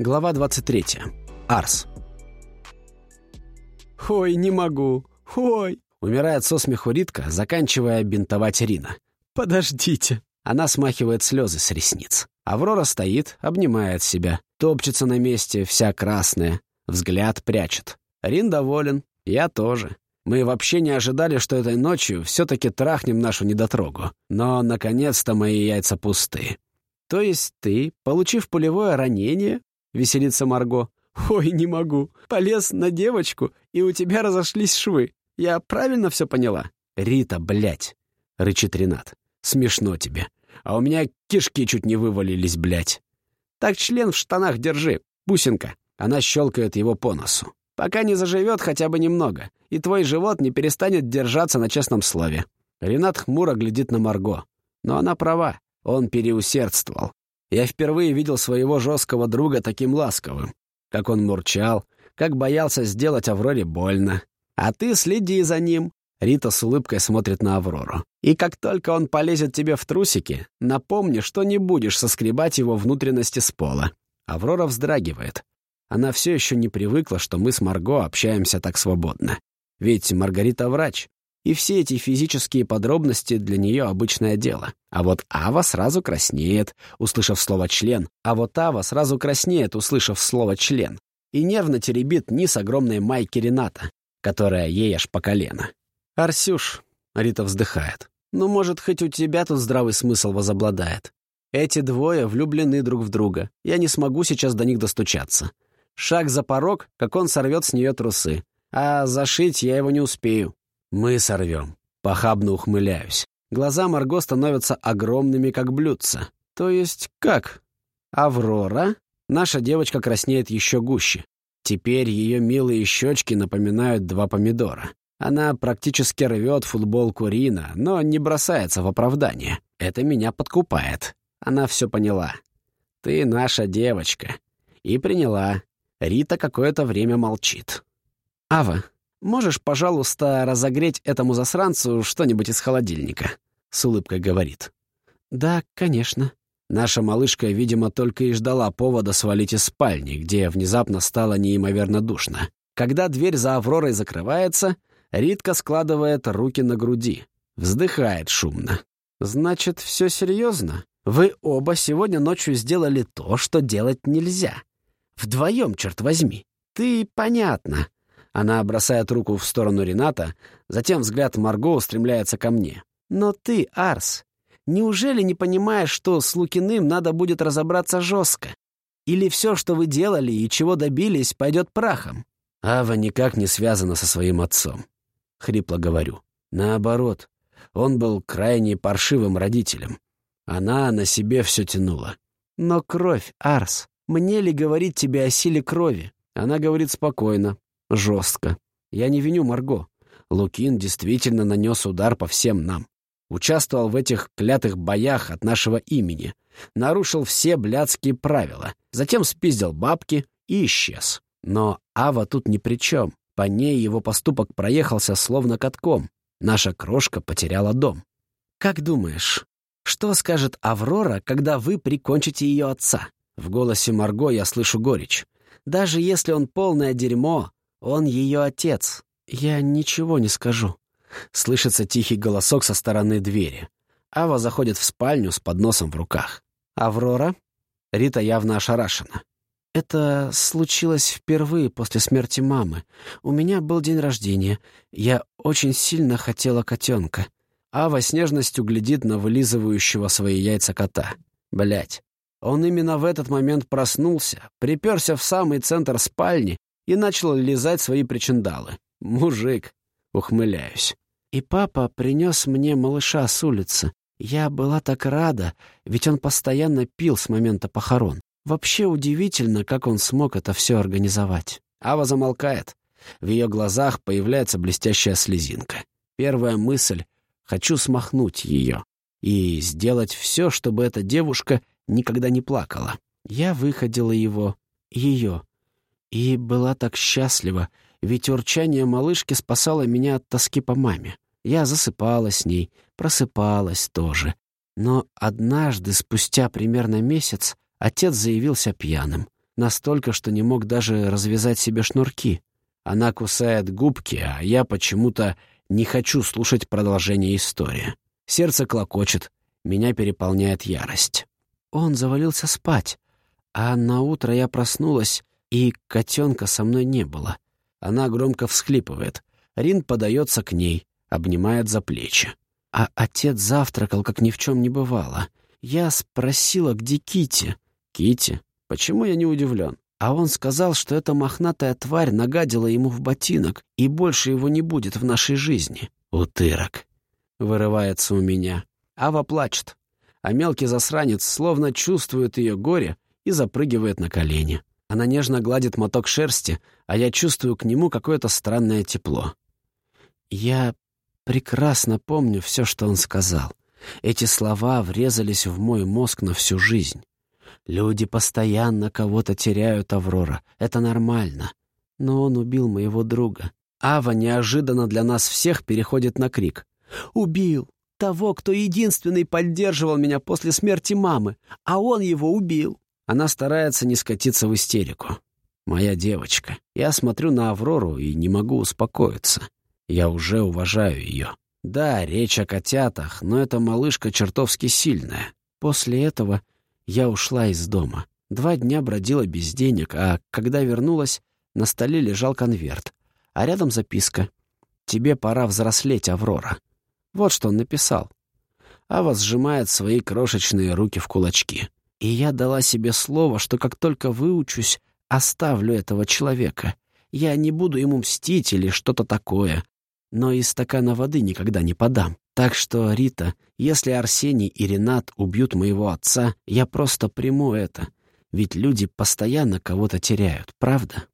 Глава 23. Арс. «Ой, не могу! Ой!» Умирает со смеху Ритка, заканчивая бинтовать Рина. «Подождите!» Она смахивает слезы с ресниц. Аврора стоит, обнимает себя, топчется на месте, вся красная, взгляд прячет. Рин доволен, я тоже. Мы вообще не ожидали, что этой ночью все-таки трахнем нашу недотрогу. Но, наконец-то, мои яйца пусты. То есть ты, получив пулевое ранение, — веселится Марго. «Ой, не могу. Полез на девочку, и у тебя разошлись швы. Я правильно все поняла?» «Рита, блядь!» — рычит Ренат. «Смешно тебе. А у меня кишки чуть не вывалились, блядь. Так член в штанах держи, бусинка». Она щелкает его по носу. «Пока не заживет хотя бы немного, и твой живот не перестанет держаться на честном слове». Ренат хмуро глядит на Марго. Но она права, он переусердствовал. Я впервые видел своего жесткого друга таким ласковым. Как он мурчал, как боялся сделать Авроре больно. А ты следи за ним. Рита с улыбкой смотрит на Аврору. И как только он полезет тебе в трусики, напомни, что не будешь соскребать его внутренности с пола. Аврора вздрагивает. Она все еще не привыкла, что мы с Марго общаемся так свободно. Ведь Маргарита врач, и все эти физические подробности для нее обычное дело. А вот Ава сразу краснеет, услышав слово «член», а вот Ава сразу краснеет, услышав слово «член», и нервно теребит низ огромной майки Рената, которая ей аж по колено. «Арсюш», — Рита вздыхает, — «ну, может, хоть у тебя тут здравый смысл возобладает. Эти двое влюблены друг в друга. Я не смогу сейчас до них достучаться. Шаг за порог, как он сорвет с нее трусы. А зашить я его не успею. «Мы сорвем». Похабно ухмыляюсь. Глаза Марго становятся огромными, как блюдца. То есть как? Аврора? Наша девочка краснеет еще гуще. Теперь ее милые щечки напоминают два помидора. Она практически рвет футболку Рина, но не бросается в оправдание. Это меня подкупает. Она все поняла. «Ты наша девочка». И приняла. Рита какое-то время молчит. «Ава, «Можешь, пожалуйста, разогреть этому засранцу что-нибудь из холодильника?» — с улыбкой говорит. «Да, конечно». Наша малышка, видимо, только и ждала повода свалить из спальни, где внезапно стало неимоверно душно. Когда дверь за Авророй закрывается, Ритка складывает руки на груди, вздыхает шумно. «Значит, все серьезно? Вы оба сегодня ночью сделали то, что делать нельзя. Вдвоем, черт возьми. Ты, понятно, она бросает руку в сторону Рената, затем взгляд Марго устремляется ко мне. «Но ты, Арс, неужели не понимаешь, что с Лукиным надо будет разобраться жестко? Или все, что вы делали и чего добились, пойдет прахом?» Ава никак не связана со своим отцом. Хрипло говорю. Наоборот, он был крайне паршивым родителем. Она на себе все тянула. «Но кровь, Арс, мне ли говорить тебе о силе крови?» Она говорит спокойно, жестко. Я не виню Марго. Лукин действительно нанес удар по всем нам. Участвовал в этих клятых боях от нашего имени. Нарушил все блядские правила. Затем спиздил бабки и исчез. Но Ава тут ни при чем. По ней его поступок проехался словно катком. Наша крошка потеряла дом. «Как думаешь, что скажет Аврора, когда вы прикончите ее отца?» В голосе Марго я слышу горечь. «Даже если он полное дерьмо, он ее отец. Я ничего не скажу. Слышится тихий голосок со стороны двери. Ава заходит в спальню с подносом в руках. «Аврора?» Рита явно ошарашена. «Это случилось впервые после смерти мамы. У меня был день рождения. Я очень сильно хотела котенка». Ава с нежностью глядит на вылизывающего свои яйца кота. Блять. Он именно в этот момент проснулся, приперся в самый центр спальни и начал лизать свои причиндалы. «Мужик!» — ухмыляюсь. И папа принес мне малыша с улицы. Я была так рада, ведь он постоянно пил с момента похорон. Вообще удивительно, как он смог это все организовать. Ава замолкает. В ее глазах появляется блестящая слезинка. Первая мысль — хочу смахнуть ее и сделать все, чтобы эта девушка никогда не плакала. Я выходила его, ее, и была так счастлива, ведь урчание малышки спасало меня от тоски по маме. Я засыпала с ней, просыпалась тоже. Но однажды, спустя примерно месяц, отец заявился пьяным. Настолько, что не мог даже развязать себе шнурки. Она кусает губки, а я почему-то не хочу слушать продолжение истории. Сердце клокочет, меня переполняет ярость. Он завалился спать, а на утро я проснулась, и котенка со мной не было. Она громко всхлипывает. Рин подается к ней, обнимает за плечи. А отец завтракал, как ни в чем не бывало. Я спросила, где Кити. Кити? Почему я не удивлен? А он сказал, что эта мохнатая тварь нагадила ему в ботинок, и больше его не будет в нашей жизни. Утырок. Вырывается у меня. Ава плачет. А мелкий засранец словно чувствует ее горе и запрыгивает на колени. Она нежно гладит моток шерсти, а я чувствую к нему какое-то странное тепло. Я прекрасно помню все, что он сказал. Эти слова врезались в мой мозг на всю жизнь. Люди постоянно кого-то теряют, Аврора. Это нормально. Но он убил моего друга. Ава неожиданно для нас всех переходит на крик. «Убил! Того, кто единственный поддерживал меня после смерти мамы, а он его убил!» Она старается не скатиться в истерику. Моя девочка. Я смотрю на Аврору и не могу успокоиться. Я уже уважаю ее. Да, речь о котятах, но эта малышка чертовски сильная. После этого я ушла из дома. Два дня бродила без денег, а когда вернулась, на столе лежал конверт, а рядом записка. «Тебе пора взрослеть, Аврора». Вот что он написал. Ава сжимает свои крошечные руки в кулачки. И я дала себе слово, что как только выучусь, оставлю этого человека. Я не буду ему мстить или что-то такое, но и стакана воды никогда не подам. Так что, Рита, если Арсений и Ренат убьют моего отца, я просто приму это. Ведь люди постоянно кого-то теряют, правда?